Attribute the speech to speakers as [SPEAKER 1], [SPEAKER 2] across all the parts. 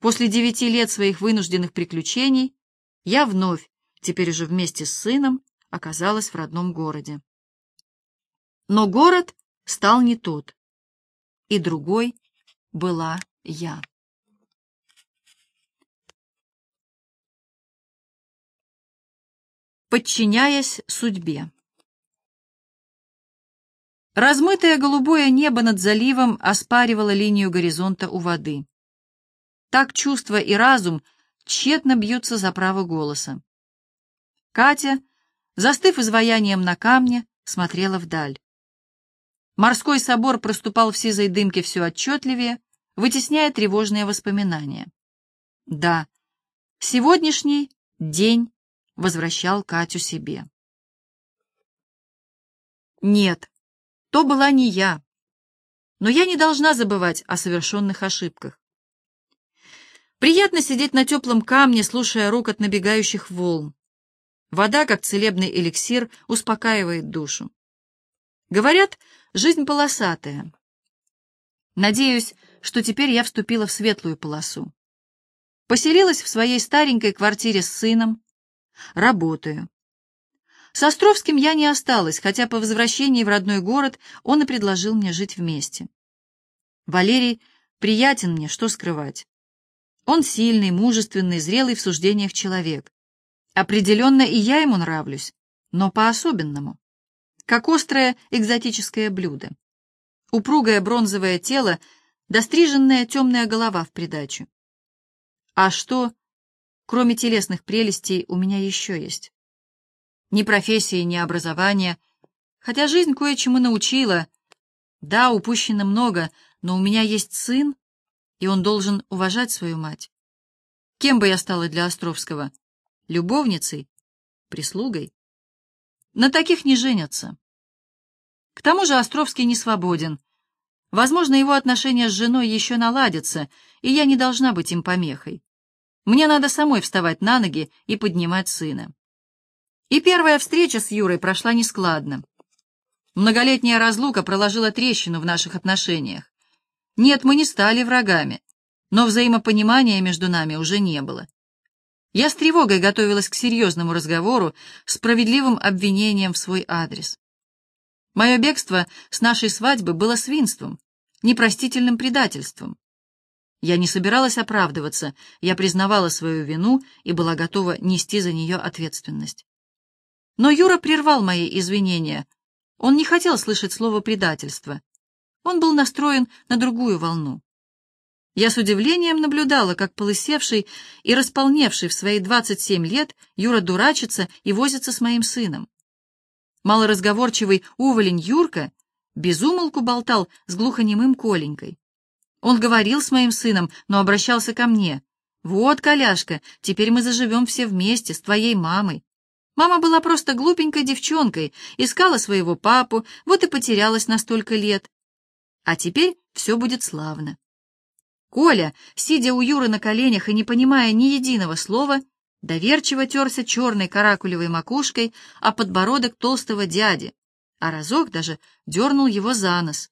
[SPEAKER 1] После девяти лет своих вынужденных приключений я вновь, теперь уже вместе с сыном, оказалась в родном городе. Но город стал не тот, и другой была я. Подчиняясь судьбе. Размытое голубое небо над заливом оспаривало линию горизонта у воды. Так чувство и разум тщетно бьются за право голоса. Катя, застыв изваянием на камне, смотрела вдаль. Морской собор проступал в сизой дымке все отчетливее, вытесняя тревожные воспоминания. Да, сегодняшний день возвращал Катю себе. Нет, то была не я. Но я не должна забывать о совершенных ошибках. Приятно сидеть на теплом камне, слушая рокот набегающих волн. Вода, как целебный эликсир, успокаивает душу. Говорят, жизнь полосатая. Надеюсь, что теперь я вступила в светлую полосу. Поселилась в своей старенькой квартире с сыном. Работаю. С Островским я не осталась, хотя по возвращении в родной город он и предложил мне жить вместе. Валерий приятен мне, что скрывать. Он сильный, мужественный, зрелый в суждениях человек. Определенно и я ему нравлюсь, но по-особенному. Как острое экзотическое блюдо. Упругое бронзовое тело, достриженная темная голова в придачу. А что, кроме телесных прелестей, у меня еще есть? Ни профессии, ни образования, хотя жизнь кое-чему научила. Да, упущено много, но у меня есть сын, и он должен уважать свою мать. Кем бы я стала для Островского? любовницей, прислугой. На таких не женятся. К тому же Островский не свободен. Возможно, его отношения с женой еще наладятся, и я не должна быть им помехой. Мне надо самой вставать на ноги и поднимать сына. И первая встреча с Юрой прошла нескладно. Многолетняя разлука проложила трещину в наших отношениях. Нет, мы не стали врагами, но взаимопонимания между нами уже не было. Я с тревогой готовилась к серьезному разговору, справедливым обвинением в свой адрес. Мое бегство с нашей свадьбы было свинством, непростительным предательством. Я не собиралась оправдываться, я признавала свою вину и была готова нести за нее ответственность. Но Юра прервал мои извинения. Он не хотел слышать слово «предательство». Он был настроен на другую волну. Я с удивлением наблюдала, как полысевший и располневший в свои 27 лет Юра дурачится и возится с моим сыном. Малоразговорчивый уволень Юрка безумолку болтал с глухонемым Коленькой. Он говорил с моим сыном, но обращался ко мне. «Вот, коляшка, теперь мы заживем все вместе с твоей мамой». Мама была просто глупенькой девчонкой, искала своего папу, вот и потерялась на столько лет. А теперь все будет славно. Коля, сидя у Юры на коленях и не понимая ни единого слова, доверчиво терся черной каракулевой макушкой о подбородок толстого дяди, а разок даже дернул его за нос.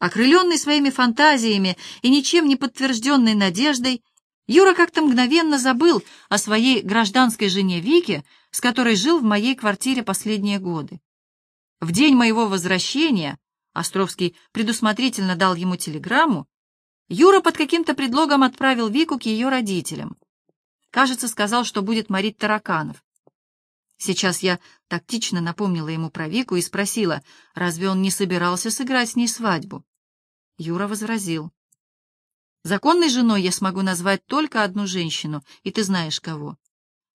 [SPEAKER 1] Окрыленный своими фантазиями и ничем не подтвержденной надеждой, Юра как-то мгновенно забыл о своей гражданской жене Вике, с которой жил в моей квартире последние годы. В день моего возвращения Островский предусмотрительно дал ему телеграмму, Юра под каким-то предлогом отправил Вику к ее родителям. Кажется, сказал, что будет морить тараканов. Сейчас я тактично напомнила ему про Вику и спросила, разве он не собирался сыграть с ней свадьбу. Юра возразил. Законной женой я смогу назвать только одну женщину, и ты знаешь кого.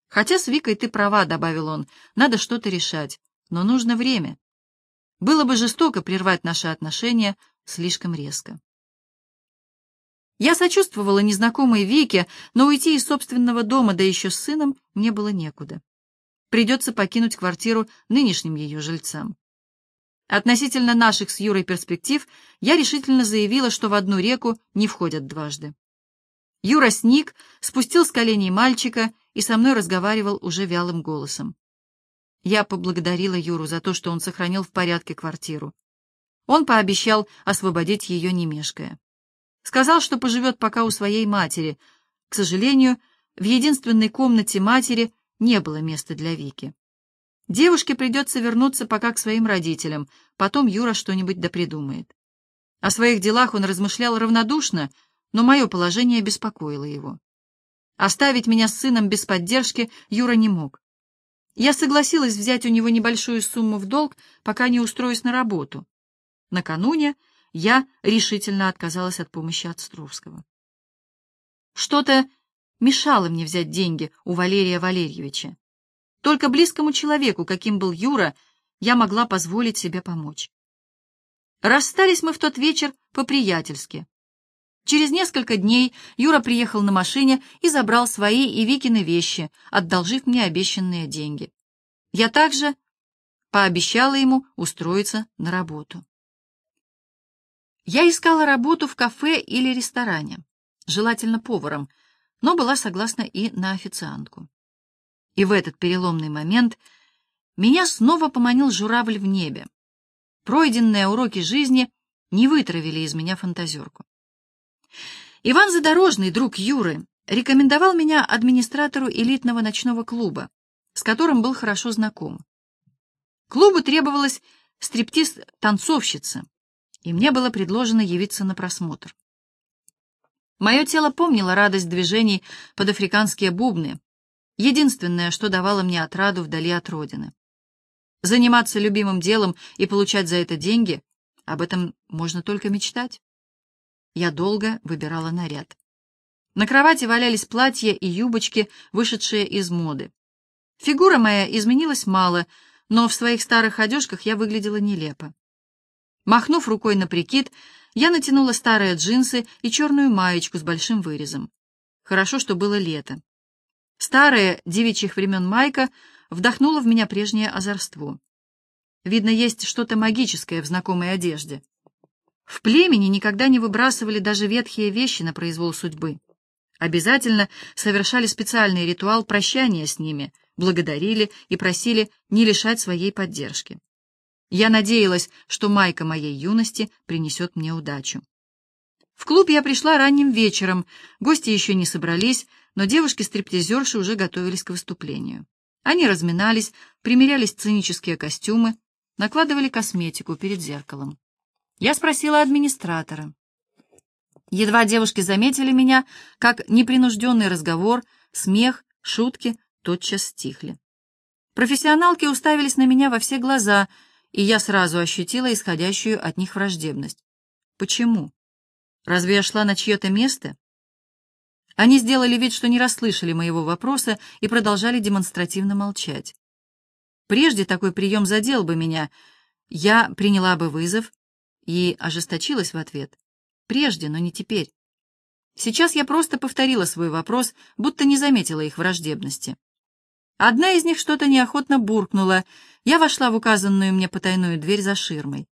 [SPEAKER 1] Хотя с Викой ты права, — добавил он, — надо что-то решать, но нужно время. Было бы жестоко прервать наши отношения слишком резко. Я сочувствовала незнакомой Вике, но уйти из собственного дома, да еще с сыном, мне было некуда. Придется покинуть квартиру нынешним ее жильцам. Относительно наших с Юрой перспектив, я решительно заявила, что в одну реку не входят дважды. Юра сник, спустил с коленей мальчика и со мной разговаривал уже вялым голосом. Я поблагодарила Юру за то, что он сохранил в порядке квартиру. Он пообещал освободить ее не мешкая. Сказал, что поживет пока у своей матери, К сожалению, в единственной комнате матери не было места для Вики. Девушке придется вернуться пока к своим родителям, потом Юра что-нибудь допридумает. О своих делах он размышлял равнодушно, но мое положение беспокоило его. Оставить меня с сыном без поддержки Юра не мог. Я согласилась взять у него небольшую сумму в долг, пока не устроюсь на работу. Накануне я решительно отказалась от помощи Островского. Что-то мешало мне взять деньги у Валерия Валерьевича. Только близкому человеку, каким был Юра, я могла позволить себе помочь. Расстались мы в тот вечер по-приятельски. Через несколько дней Юра приехал на машине и забрал свои и Викины вещи, одолжив мне обещанные деньги. Я также пообещала ему устроиться на работу. Я искала работу в кафе или ресторане, желательно поваром, но была согласна и на официантку. И в этот переломный момент меня снова поманил журавль в небе. Пройденные уроки жизни не вытравили из меня фантазерку. Иван Задорожный, друг Юры, рекомендовал меня администратору элитного ночного клуба, с которым был хорошо знаком. Клубу требовалась стриптиз-танцовщица, и мне было предложено явиться на просмотр. Мое тело помнило радость движений под африканские бубны, единственное, что давало мне отраду вдали от родины. Заниматься любимым делом и получать за это деньги — об этом можно только мечтать. Я долго выбирала наряд. На кровати валялись платья и юбочки, вышедшие из моды. Фигура моя изменилась мало, но в своих старых одежках я выглядела нелепо. Махнув рукой на прикид, я натянула старые джинсы и черную маечку с большим вырезом. Хорошо, что было лето. Старая девичьих времен майка вдохнула в меня прежнее озорство. Видно, есть что-то магическое в знакомой одежде. В племени никогда не выбрасывали даже ветхие вещи на произвол судьбы. Обязательно совершали специальный ритуал прощания с ними, благодарили и просили не лишать своей поддержки. Я надеялась, что майка моей юности принесет мне удачу. В клуб я пришла ранним вечером, гости еще не собрались, но девушки-стриптизерши уже готовились к выступлению. Они разминались, примеряли сценические костюмы, накладывали косметику перед зеркалом. Я спросила администратора. Едва девушки заметили меня, как непринужденный разговор, смех, шутки тотчас стихли. Профессионалки уставились на меня во все глаза — и я сразу ощутила исходящую от них враждебность. Почему? Разве я шла на чье-то место? Они сделали вид, что не расслышали моего вопроса и продолжали демонстративно молчать. Прежде такой прием задел бы меня, я приняла бы вызов и ожесточилась в ответ. Прежде, но не теперь. Сейчас я просто повторила свой вопрос, будто не заметила их враждебности. Одна из них что-то неохотно буркнула. Я вошла в указанную мне потайную дверь за ширмой.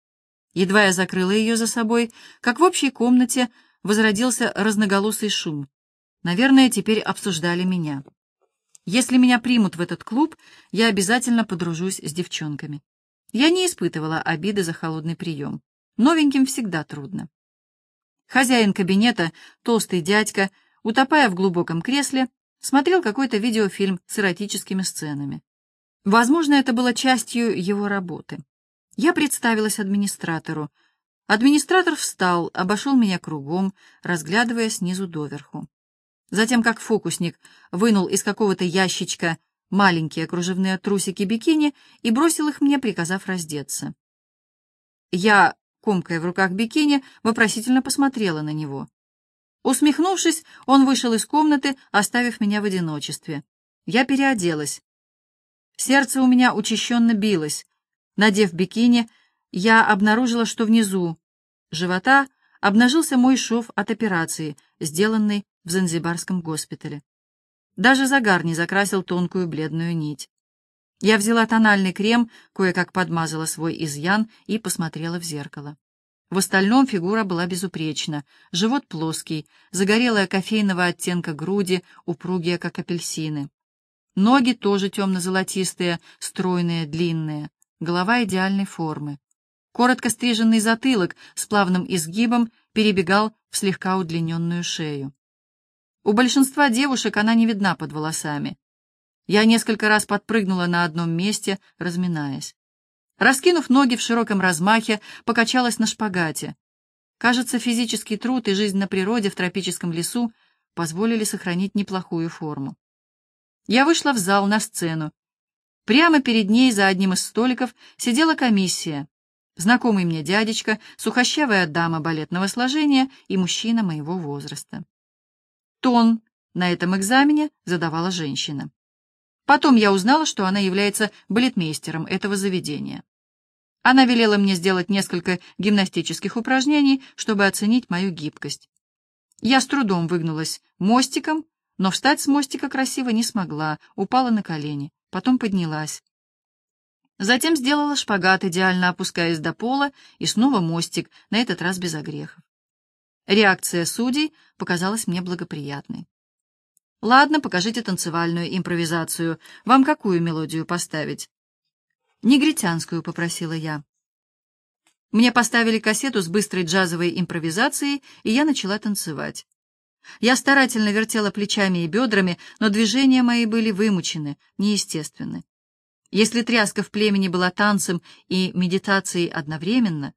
[SPEAKER 1] Едва я закрыла ее за собой, как в общей комнате возродился разноголосый шум. Наверное, теперь обсуждали меня. Если меня примут в этот клуб, я обязательно подружусь с девчонками. Я не испытывала обиды за холодный прием. Новеньким всегда трудно. Хозяин кабинета, толстый дядька, утопая в глубоком кресле, смотрел какой-то видеофильм с эротическими сценами. Возможно, это было частью его работы. Я представилась администратору. Администратор встал, обошел меня кругом, разглядывая снизу доверху. Затем, как фокусник, вынул из какого-то ящичка маленькие кружевные трусики бикини и бросил их мне, приказав раздеться. Я, комкая в руках бикини, вопросительно посмотрела на него. Усмехнувшись, он вышел из комнаты, оставив меня в одиночестве. Я переоделась. Сердце у меня учащенно билось. Надев бикини, я обнаружила, что внизу живота обнажился мой шов от операции, сделанной в Занзибарском госпитале. Даже загар не закрасил тонкую бледную нить. Я взяла тональный крем, кое-как подмазала свой изъян и посмотрела в зеркало. В остальном фигура была безупречна. Живот плоский, загорелая кофейного оттенка груди, упругие, как апельсины. Ноги тоже темно-золотистые, стройные, длинные. Голова идеальной формы. Коротко стриженный затылок с плавным изгибом перебегал в слегка удлиненную шею. У большинства девушек она не видна под волосами. Я несколько раз подпрыгнула на одном месте, разминаясь. Раскинув ноги в широком размахе, покачалась на шпагате. Кажется, физический труд и жизнь на природе в тропическом лесу позволили сохранить неплохую форму. Я вышла в зал на сцену. Прямо перед ней за одним из столиков сидела комиссия. Знакомый мне дядечка, сухощавая дама балетного сложения и мужчина моего возраста. Тон на этом экзамене задавала женщина. Потом я узнала, что она является балетмейстером этого заведения. Она велела мне сделать несколько гимнастических упражнений, чтобы оценить мою гибкость. Я с трудом выгнулась мостиком, но встать с мостика красиво не смогла, упала на колени, потом поднялась. Затем сделала шпагат, идеально опускаясь до пола, и снова мостик, на этот раз без огрехов. Реакция судей показалась мне благоприятной. «Ладно, покажите танцевальную импровизацию. Вам какую мелодию поставить?» «Негритянскую», — попросила я. Мне поставили кассету с быстрой джазовой импровизацией, и я начала танцевать. Я старательно вертела плечами и бедрами, но движения мои были вымучены, неестественны. Если тряска в племени была танцем и медитацией одновременно,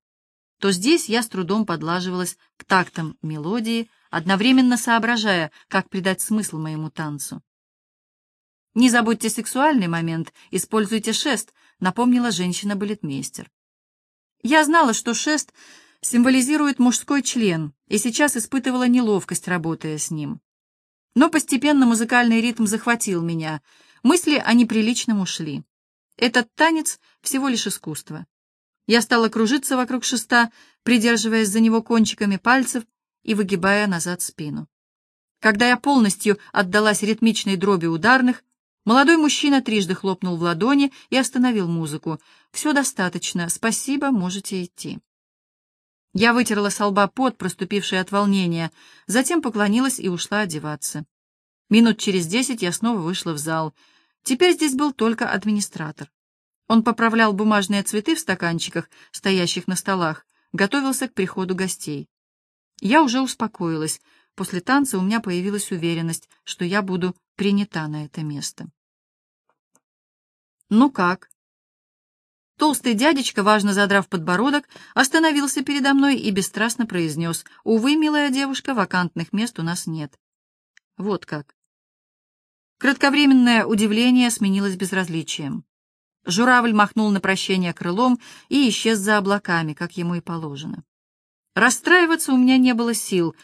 [SPEAKER 1] то здесь я с трудом подлаживалась к тактам мелодии, одновременно соображая, как придать смысл моему танцу. «Не забудьте сексуальный момент, используйте шест», — напомнила женщина-балетмейстер. Я знала, что шест символизирует мужской член, и сейчас испытывала неловкость, работая с ним. Но постепенно музыкальный ритм захватил меня, мысли о неприличном ушли. Этот танец — всего лишь искусство. Я стала кружиться вокруг шеста, придерживаясь за него кончиками пальцев и выгибая назад спину. Когда я полностью отдалась ритмичной дроби ударных, Молодой мужчина трижды хлопнул в ладони и остановил музыку. «Все достаточно. Спасибо, можете идти». Я вытерла со лба пот, проступивший от волнения, затем поклонилась и ушла одеваться. Минут через десять я снова вышла в зал. Теперь здесь был только администратор. Он поправлял бумажные цветы в стаканчиках, стоящих на столах, готовился к приходу гостей. Я уже успокоилась. После танца у меня появилась уверенность, что я буду принята на это место. «Ну как?» Толстый дядечка, важно задрав подбородок, остановился передо мной и бесстрастно произнес, «Увы, милая девушка, вакантных мест у нас нет». Вот как. Кратковременное удивление сменилось безразличием. Журавль махнул на прощение крылом и исчез за облаками, как ему и положено. Расстраиваться у меня не было сил.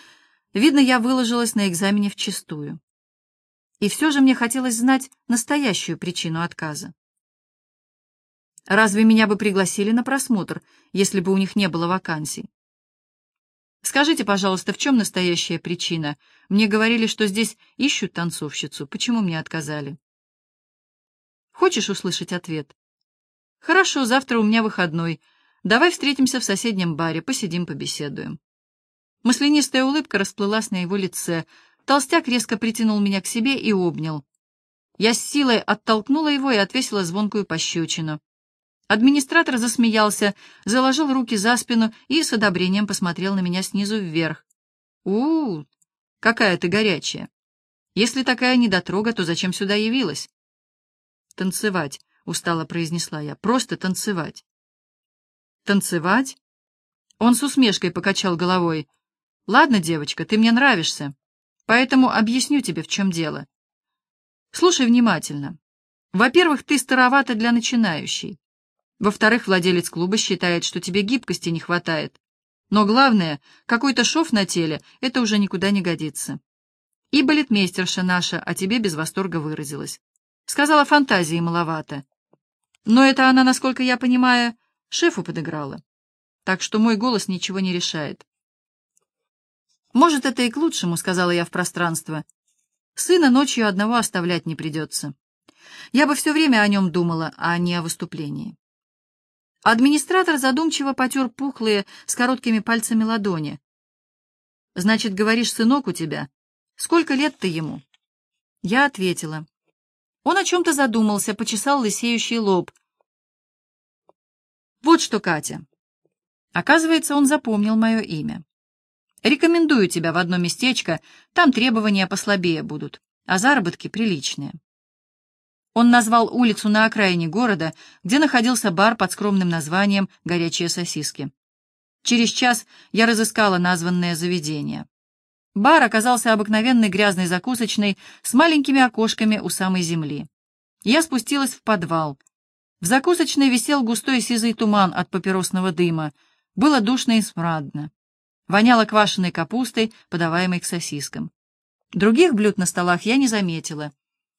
[SPEAKER 1] Видно, я выложилась на экзамене вчистую. И все же мне хотелось знать настоящую причину отказа. Разве меня бы пригласили на просмотр, если бы у них не было вакансий? Скажите, пожалуйста, в чем настоящая причина? Мне говорили, что здесь ищут танцовщицу. Почему мне отказали? Хочешь услышать ответ? Хорошо, завтра у меня выходной. Давай встретимся в соседнем баре, посидим, побеседуем. Маслянистая улыбка расплылась на его лице. Толстяк резко притянул меня к себе и обнял. Я с силой оттолкнула его и отвесила звонкую пощечину. Администратор засмеялся, заложил руки за спину и с одобрением посмотрел на меня снизу вверх. у, -у, какая ты горячая! Если такая недотрога, то зачем сюда явилась?» «Танцевать», — устало произнесла я, — «просто танцевать». «Танцевать?» Он с усмешкой покачал головой. «Ладно, девочка, ты мне нравишься, поэтому объясню тебе, в чем дело. Слушай внимательно. Во-первых, ты старовата для начинающей. Во-вторых, владелец клуба считает, что тебе гибкости не хватает. Но главное, какой-то шов на теле, это уже никуда не годится. И балетмейстерша наша о тебе без восторга выразилась. Сказала, фантазии маловато. Но это она, насколько я понимаю, шефу подыграла. Так что мой голос ничего не решает. «Может, это и к лучшему», — сказала я в пространство. «Сына ночью одного оставлять не придется. Я бы все время о нем думала, а не о выступлении». Администратор задумчиво потер пухлые с короткими пальцами ладони. «Значит, говоришь, сынок у тебя? Сколько лет ты ему?» Я ответила. Он о чем-то задумался, почесал лысеющий лоб. «Вот что, Катя». Оказывается, он запомнил мое имя. Рекомендую тебя в одно местечко, там требования послабее будут, а заработки приличные. Он назвал улицу на окраине города, где находился бар под скромным названием «Горячие сосиски». Через час я разыскала названное заведение. Бар оказался обыкновенной грязной закусочной с маленькими окошками у самой земли. Я спустилась в подвал. В закусочной висел густой сизый туман от папиросного дыма. Было душно и смрадно. Воняло квашеной капустой, подаваемой к сосискам. Других блюд на столах я не заметила.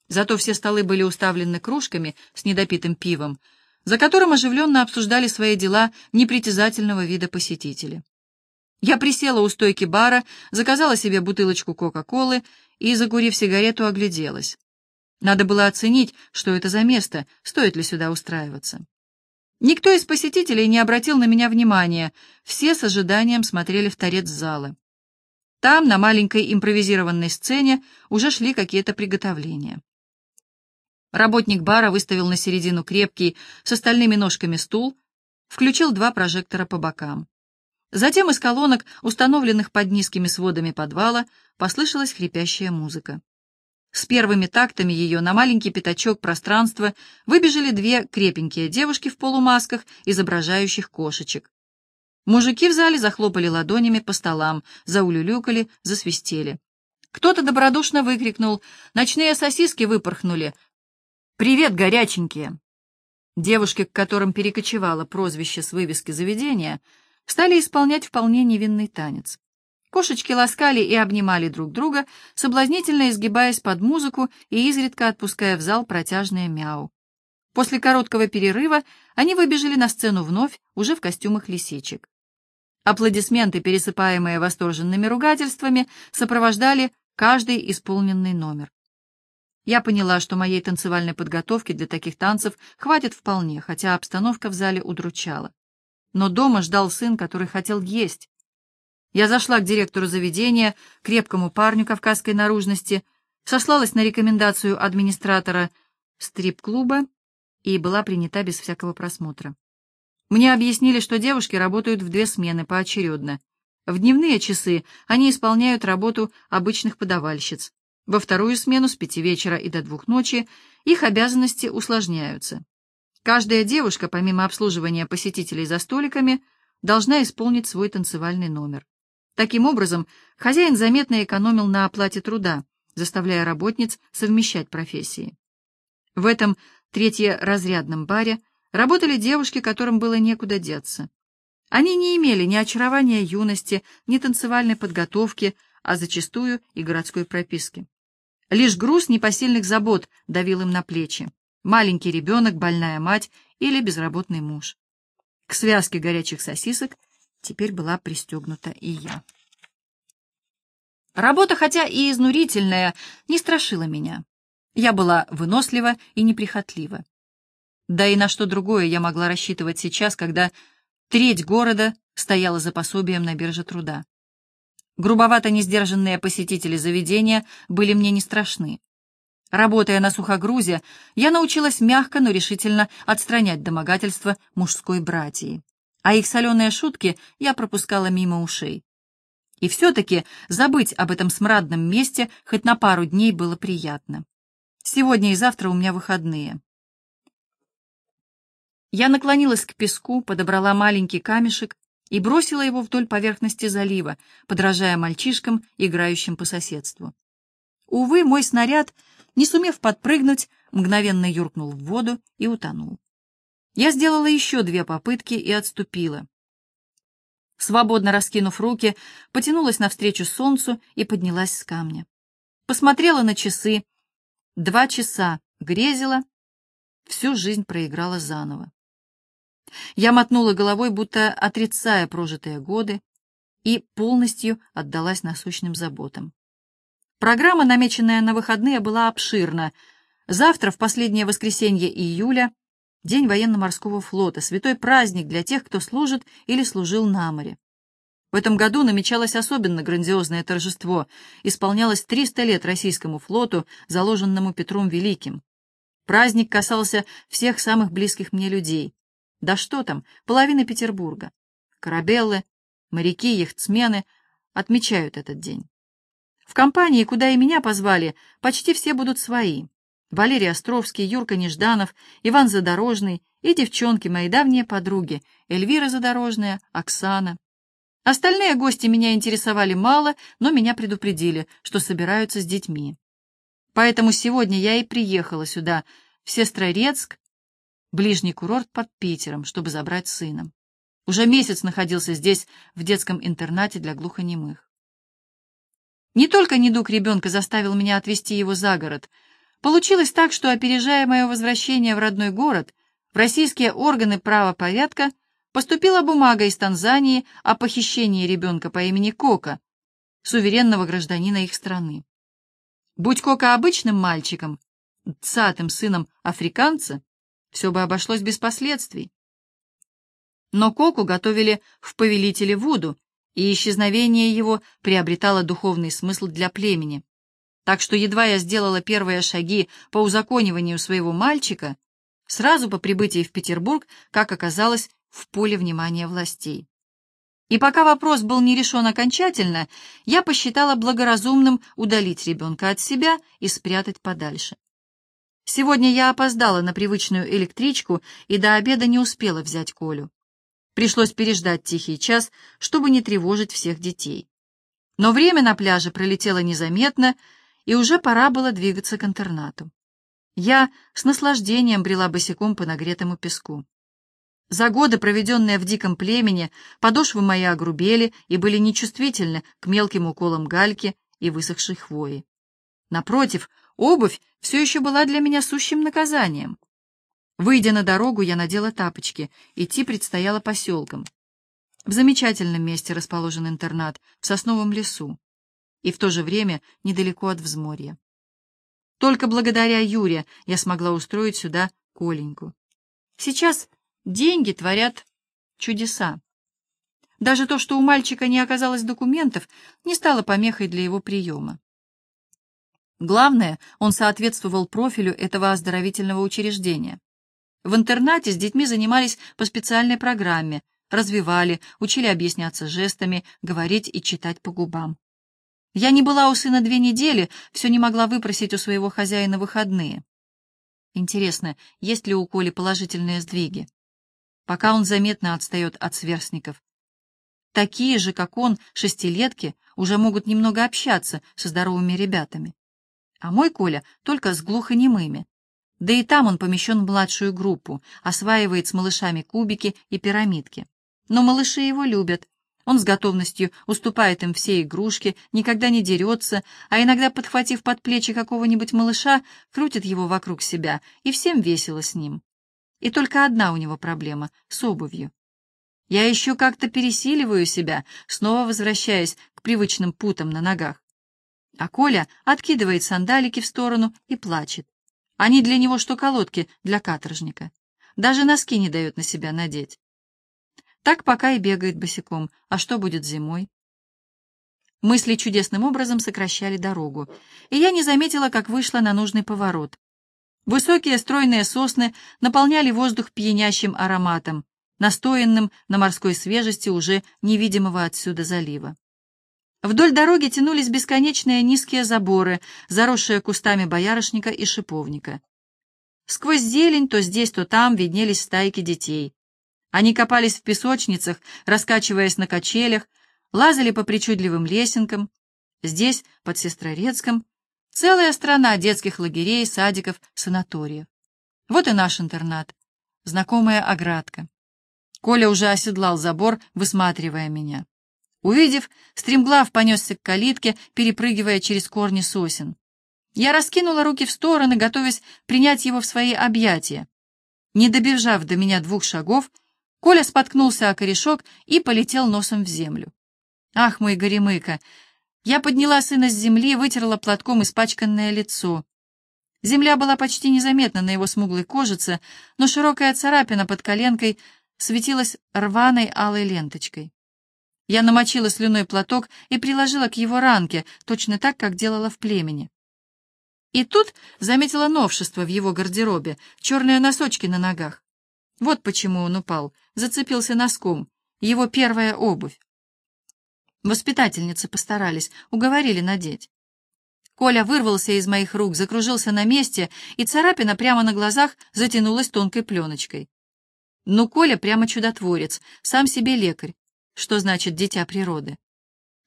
[SPEAKER 1] Зато все столы были уставлены кружками с недопитым пивом, за которым оживленно обсуждали свои дела непритязательного вида посетители. Я присела у стойки бара, заказала себе бутылочку Кока-Колы и, закурив сигарету, огляделась. Надо было оценить, что это за место, стоит ли сюда устраиваться. Никто из посетителей не обратил на меня внимания, все с ожиданием смотрели в торец зала. Там, на маленькой импровизированной сцене, уже шли какие-то приготовления. Работник бара выставил на середину крепкий, с остальными ножками стул, включил два прожектора по бокам. Затем из колонок, установленных под низкими сводами подвала, послышалась хрипящая музыка. С первыми тактами ее на маленький пятачок пространства выбежали две крепенькие девушки в полумасках, изображающих кошечек. Мужики в зале захлопали ладонями по столам, заулюлюкали, засвистели. Кто-то добродушно выкрикнул «Ночные сосиски выпорхнули! «Привет, горяченькие!» Девушки, к которым перекочевало прозвище с вывески заведения, стали исполнять вполне невинный танец. Кошечки ласкали и обнимали друг друга, соблазнительно изгибаясь под музыку и изредка отпуская в зал протяжное мяу. После короткого перерыва они выбежали на сцену вновь, уже в костюмах лисичек. Аплодисменты, пересыпаемые восторженными ругательствами, сопровождали каждый исполненный номер. Я поняла, что моей танцевальной подготовки для таких танцев хватит вполне, хотя обстановка в зале удручала. Но дома ждал сын, который хотел есть. Я зашла к директору заведения, крепкому парню кавказской наружности, сослалась на рекомендацию администратора стрип-клуба и была принята без всякого просмотра. Мне объяснили, что девушки работают в две смены поочередно. В дневные часы они исполняют работу обычных подавальщиц, во вторую смену с пяти вечера и до двух ночи их обязанности усложняются. Каждая девушка, помимо обслуживания посетителей за столиками, должна исполнить свой танцевальный номер. Таким образом, хозяин заметно экономил на оплате труда, заставляя работниц совмещать профессии. В этом третьеразрядном баре работали девушки, которым было некуда деться. Они не имели ни очарования юности, ни танцевальной подготовки, а зачастую и городской прописки. Лишь груз непосильных забот давил им на плечи. Маленький ребенок, больная мать или безработный муж. К связке горячих сосисок теперь была пристегнута и я. Работа, хотя и изнурительная, не страшила меня. Я была вынослива и неприхотлива. Да и на что другое я могла рассчитывать сейчас, когда треть города стояла за пособием на бирже труда. Грубовато несдержанные посетители заведения были мне не страшны. Работая на сухогрузе, я научилась мягко, но решительно отстранять домогательства мужской братьи, а их соленые шутки я пропускала мимо ушей. И все-таки забыть об этом смрадном месте хоть на пару дней было приятно. Сегодня и завтра у меня выходные. Я наклонилась к песку, подобрала маленький камешек и бросила его вдоль поверхности залива, подражая мальчишкам, играющим по соседству. Увы, мой снаряд, не сумев подпрыгнуть, мгновенно юркнул в воду и утонул. Я сделала еще две попытки и отступила. Свободно раскинув руки, потянулась навстречу солнцу и поднялась с камня. Посмотрела на часы. Два часа грезила, всю жизнь проиграла заново. Я мотнула головой, будто отрицая прожитые годы, и полностью отдалась насущным заботам. Программа, намеченная на выходные, была обширна. Завтра, в последнее воскресенье июля, День военно-морского флота, святой праздник для тех, кто служит или служил на море. В этом году намечалось особенно грандиозное торжество. Исполнялось 300 лет российскому флоту, заложенному Петром Великим. Праздник касался всех самых близких мне людей. Да что там, половина Петербурга. Корабелы, моряки, яхтсмены, отмечают этот день. В компании, куда и меня позвали, почти все будут свои. Валерий Островский, Юрка Нежданов, Иван Задорожный и девчонки, мои давние подруги, Эльвира Задорожная, Оксана. Остальные гости меня интересовали мало, но меня предупредили, что собираются с детьми. Поэтому сегодня я и приехала сюда, в Сестрорецк, ближний курорт под Питером, чтобы забрать сына. Уже месяц находился здесь, в детском интернате для глухонемых. Не только недуг ребенка заставил меня отвезти его за город. Получилось так, что, опережая мое возвращение в родной город, в российские органы правопорядка поступила бумага из Танзании о похищении ребенка по имени Кока, суверенного гражданина их страны. Будь Кока обычным мальчиком, цатым сыном африканца, все бы обошлось без последствий. Но Коку готовили в повелителе Вуду, и исчезновение его приобретало духовный смысл для племени. Так что едва я сделала первые шаги по узакониванию своего мальчика, сразу по прибытии в Петербург, как оказалось, в поле внимания властей. И пока вопрос был не решен окончательно, я посчитала благоразумным удалить ребенка от себя и спрятать подальше. Сегодня я опоздала на привычную электричку и до обеда не успела взять Колю. Пришлось переждать тихий час, чтобы не тревожить всех детей. Но время на пляже пролетело незаметно, и уже пора было двигаться к интернату. Я с наслаждением брела босиком по нагретому песку. За годы, проведенные в диком племени, подошвы мои огрубели и были нечувствительны к мелким уколам гальки и высохшей хвои. Напротив, обувь все еще была для меня сущим наказанием. Выйдя на дорогу, я надела тапочки, идти предстояло поселком. В замечательном месте расположен интернат, в сосновом лесу, и в то же время недалеко от взморья. Только благодаря Юре я смогла устроить сюда Коленьку. Сейчас деньги творят чудеса. Даже то, что у мальчика не оказалось документов, не стало помехой для его приема. Главное, он соответствовал профилю этого оздоровительного учреждения. В интернате с детьми занимались по специальной программе, развивали, учили объясняться жестами, говорить и читать по губам. Я не была у сына две недели, все не могла выпросить у своего хозяина выходные. Интересно, есть ли у Коли положительные сдвиги? Пока он заметно отстает от сверстников. Такие же, как он, шестилетки, уже могут немного общаться со здоровыми ребятами. А мой Коля только с глухонемыми. Да и там он помещен в младшую группу, осваивает с малышами кубики и пирамидки. Но малыши его любят. Он с готовностью уступает им все игрушки, никогда не дерется, а иногда, подхватив под плечи какого-нибудь малыша, крутит его вокруг себя, и всем весело с ним. И только одна у него проблема — с обувью. Я еще как-то пересиливаю себя, снова возвращаясь к привычным путам на ногах. А Коля откидывает сандалики в сторону и плачет. Они для него что колодки для каторжника. Даже носки не дает на себя надеть. Так пока и бегает босиком. А что будет зимой? Мысли чудесным образом сокращали дорогу, и я не заметила, как вышла на нужный поворот. Высокие стройные сосны наполняли воздух пьянящим ароматом, настоянным на морской свежести уже невидимого отсюда залива. Вдоль дороги тянулись бесконечные низкие заборы, заросшие кустами боярышника и шиповника. Сквозь зелень то здесь, то там виднелись стайки детей. Они копались в песочницах, раскачиваясь на качелях, лазали по причудливым лесенкам. Здесь, под Сестрорецком, целая страна детских лагерей, садиков, санаториев. Вот и наш интернат. Знакомая оградка. Коля уже оседлал забор, высматривая меня. Увидев, стремглав понесся к калитке, перепрыгивая через корни сосен. Я раскинула руки в стороны, готовясь принять его в свои объятия. Не добежав до меня двух шагов, Коля споткнулся о корешок и полетел носом в землю. Ах, мой горемыка! Я подняла сына с земли, вытерла платком испачканное лицо. Земля была почти незаметна на его смуглой кожице, но широкая царапина под коленкой светилась рваной алой ленточкой. Я намочила слюной платок и приложила к его ранке, точно так, как делала в племени. И тут заметила новшество в его гардеробе — черные носочки на ногах. Вот почему он упал, зацепился носком, его первая обувь. Воспитательницы постарались, уговорили надеть. Коля вырвался из моих рук, закружился на месте, и царапина прямо на глазах затянулась тонкой пленочкой. Ну, Коля прямо чудотворец, сам себе лекарь. Что значит дитя природы?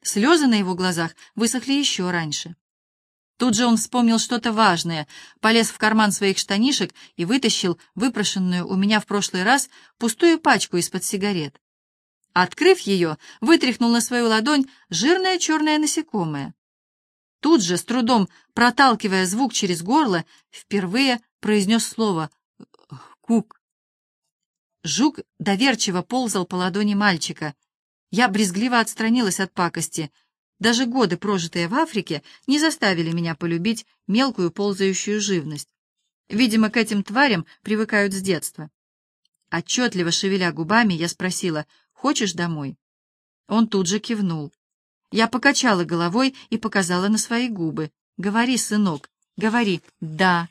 [SPEAKER 1] Слезы на его глазах высохли еще раньше. Тут же он вспомнил что-то важное, полез в карман своих штанишек и вытащил выпрошенную у меня в прошлый раз пустую пачку из-под сигарет. Открыв ее, вытряхнул на свою ладонь жирное черное насекомое. Тут же, с трудом проталкивая звук через горло, впервые произнес слово «кук». Жук доверчиво ползал по ладони мальчика. Я брезгливо отстранилась от пакости. Даже годы, прожитые в Африке, не заставили меня полюбить мелкую ползающую живность. Видимо, к этим тварям привыкают с детства. Отчетливо шевеля губами, я спросила, «Хочешь домой?» Он тут же кивнул. Я покачала головой и показала на свои губы. «Говори, сынок, говори, да».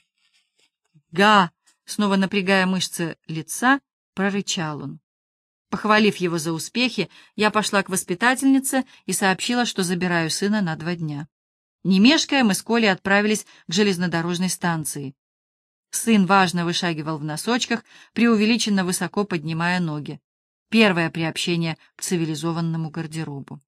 [SPEAKER 1] «Га!» — снова напрягая мышцы лица, прорычал он. Похвалив его за успехи, я пошла к воспитательнице и сообщила, что забираю сына на два дня. Не мешкая, мы с Колей отправились к железнодорожной станции. Сын важно вышагивал в носочках, преувеличенно высоко поднимая ноги. Первое приобщение к цивилизованному гардеробу.